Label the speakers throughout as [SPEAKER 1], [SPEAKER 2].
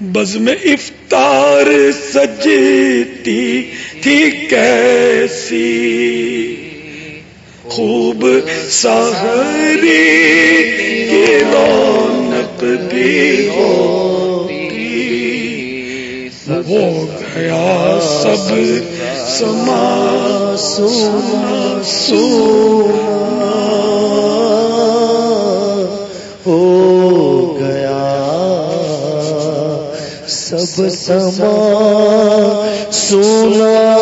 [SPEAKER 1] بز میں افطار سجتی تھی کیسی؟ خوب سہری کی رونق بھی ہو ہو گیا سب سما سونا سونا
[SPEAKER 2] سما سونا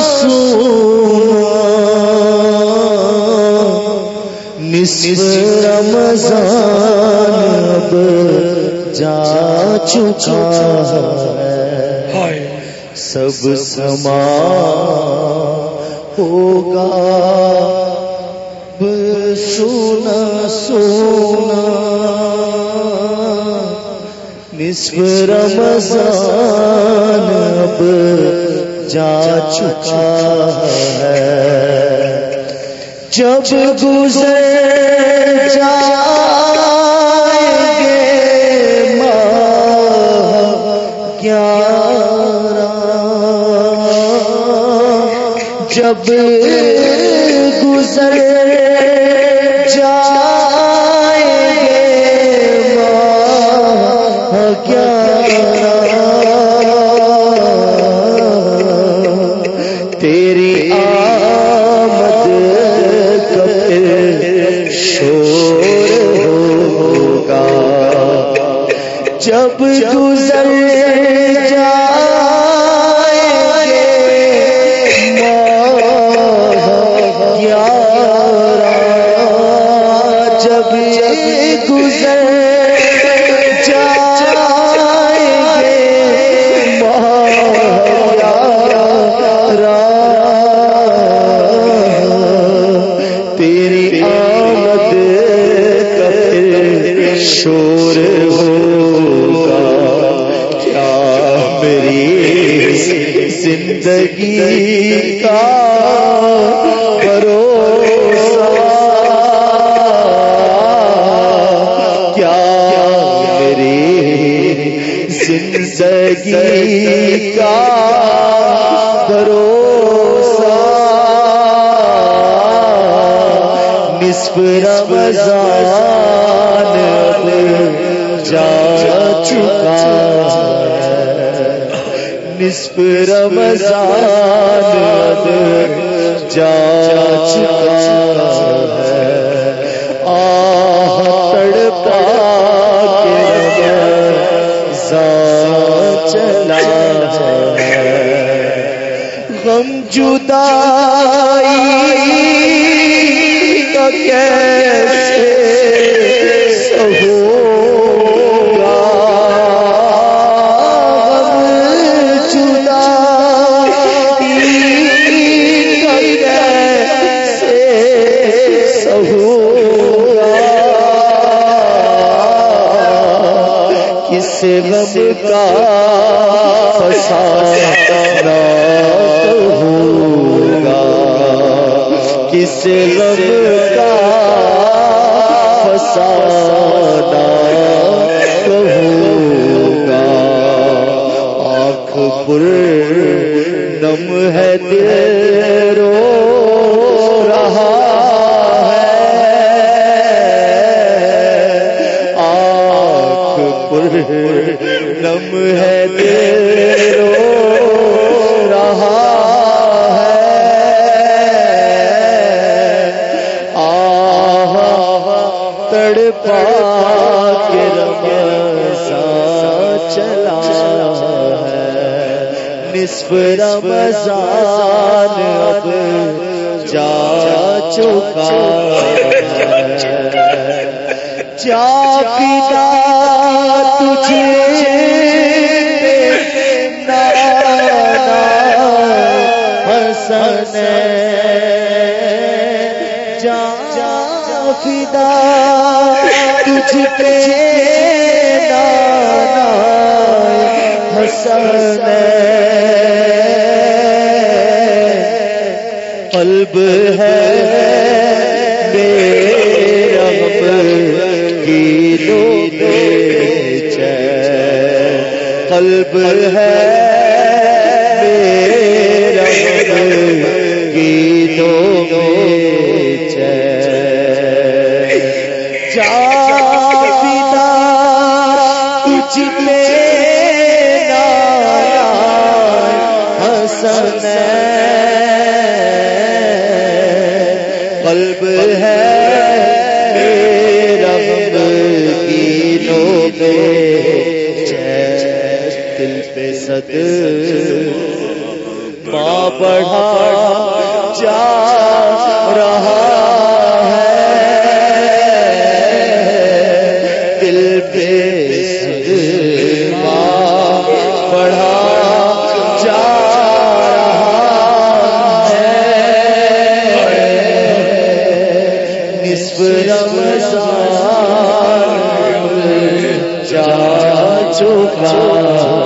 [SPEAKER 2] سونا. نصف رمضان اب جا چکا ہے۔ سب سما ہوگا۔ سونا سونا۔ نصف رمضان اب جا چکا ہے۔ جب گزر جائیں گے ماہ گیارہ، جب گزر جائیں جب گزر جب گزر تیری آمد شور زندگی کا بھروسہ کیا میری زندگی کا بھروسہ نصف رمضان نصف رمضان اب جا چکا ہے۔ آہ تڑپا کے رمضان چلا ہے۔ غم جدائی کا فسانہ ہوگا۔ کس کا فسانہ ہوگا؟ آنکھ پر نم ہے نصف رمضان اب جا چکا ہے۔ جا پیتا تجھے نانا حسن جا فدا تجھ پہ قلب ہے۔ میرا غم کی لو چین۔ قلب ہے۔ میرا گیتوں میں چین۔ جا تجھ میں نایا حسن دل پہ صد ماں بڑھا جا رہا ہے۔ دل پہ ماں بڑھا جا رہا ہے۔ نصف رمضان چکا